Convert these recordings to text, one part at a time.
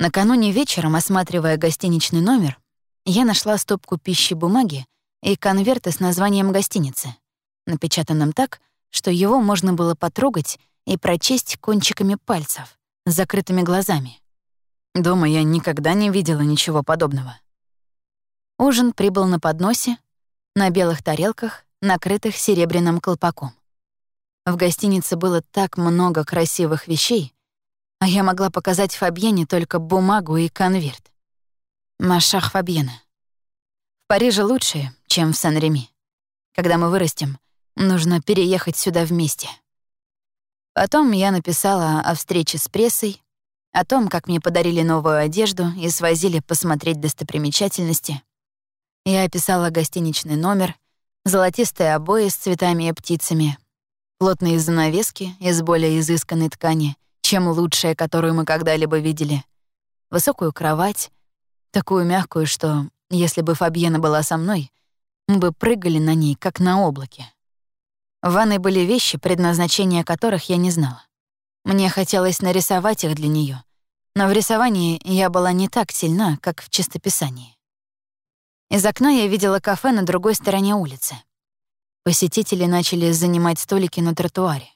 Накануне вечером, осматривая гостиничный номер, я нашла стопку пищи бумаги и конверты с названием гостиницы, напечатанным так, что его можно было потрогать и прочесть кончиками пальцев, с закрытыми глазами. Дома я никогда не видела ничего подобного. Ужин прибыл на подносе, на белых тарелках, накрытых серебряным колпаком. В гостинице было так много красивых вещей, а я могла показать Фабьене только бумагу и конверт. Машах Фабьена. В Париже лучше, чем в Сан-Реми. Когда мы вырастем, нужно переехать сюда вместе. Потом я написала о встрече с прессой, о том, как мне подарили новую одежду и свозили посмотреть достопримечательности. Я описала гостиничный номер, золотистые обои с цветами и птицами, плотные занавески из более изысканной ткани, чем лучшая, которую мы когда-либо видели, высокую кровать, такую мягкую, что, если бы Фабьена была со мной, мы бы прыгали на ней, как на облаке. В ванной были вещи, предназначения которых я не знала. Мне хотелось нарисовать их для нее, но в рисовании я была не так сильна, как в чистописании. Из окна я видела кафе на другой стороне улицы. Посетители начали занимать столики на тротуаре.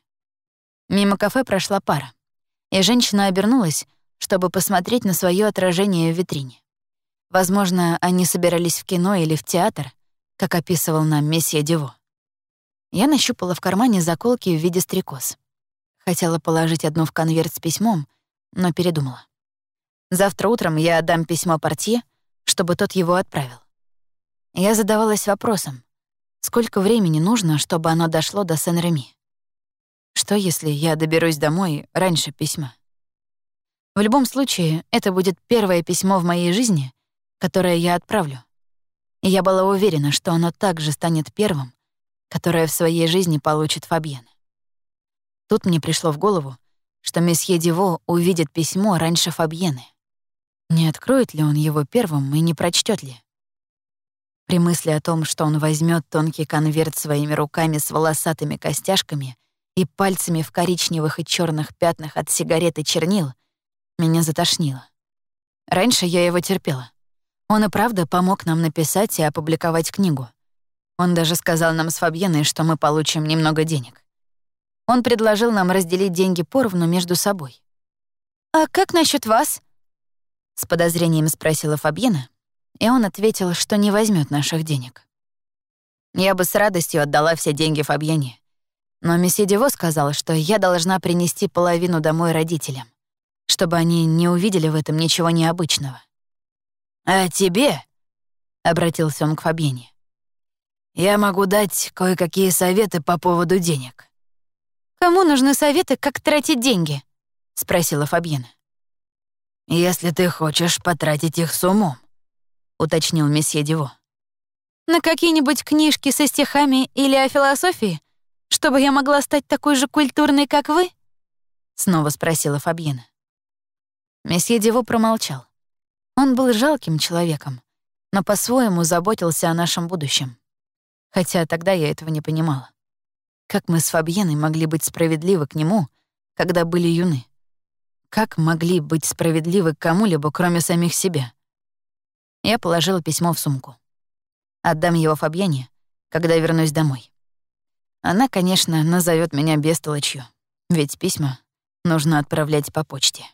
Мимо кафе прошла пара, и женщина обернулась, чтобы посмотреть на свое отражение в витрине. Возможно, они собирались в кино или в театр, как описывал нам месье Дево. Я нащупала в кармане заколки в виде стрекоз. Хотела положить одну в конверт с письмом, но передумала. Завтра утром я отдам письмо портье, чтобы тот его отправил. Я задавалась вопросом, Сколько времени нужно, чтобы оно дошло до Сен-Реми? Что, если я доберусь домой раньше письма? В любом случае, это будет первое письмо в моей жизни, которое я отправлю. И я была уверена, что оно также станет первым, которое в своей жизни получит Фабьен. Тут мне пришло в голову, что месье Диво увидит письмо раньше Фабьены. Не откроет ли он его первым и не прочтет ли? При мысли о том, что он возьмет тонкий конверт своими руками с волосатыми костяшками и пальцами в коричневых и черных пятнах от сигарет и чернил, меня затошнило. Раньше я его терпела. Он и правда помог нам написать и опубликовать книгу. Он даже сказал нам с Фабьеной, что мы получим немного денег. Он предложил нам разделить деньги поровну между собой. «А как насчет вас?» — с подозрением спросила Фабьена, и он ответил, что не возьмет наших денег. Я бы с радостью отдала все деньги Фабьене, но месье Диво сказал, что я должна принести половину домой родителям, чтобы они не увидели в этом ничего необычного. «А тебе?» — обратился он к Фабьене. «Я могу дать кое-какие советы по поводу денег». «Кому нужны советы, как тратить деньги?» — спросила Фабьена. «Если ты хочешь потратить их с умом. — уточнил месье Диво. «На какие-нибудь книжки со стихами или о философии, чтобы я могла стать такой же культурной, как вы?» — снова спросила Фабьена. Месье Диво промолчал. Он был жалким человеком, но по-своему заботился о нашем будущем. Хотя тогда я этого не понимала. Как мы с Фабьеной могли быть справедливы к нему, когда были юны? Как могли быть справедливы к кому-либо, кроме самих себя? Я положила письмо в сумку. Отдам его Фабьяне, когда вернусь домой. Она, конечно, назовет меня бестолочью, ведь письма нужно отправлять по почте.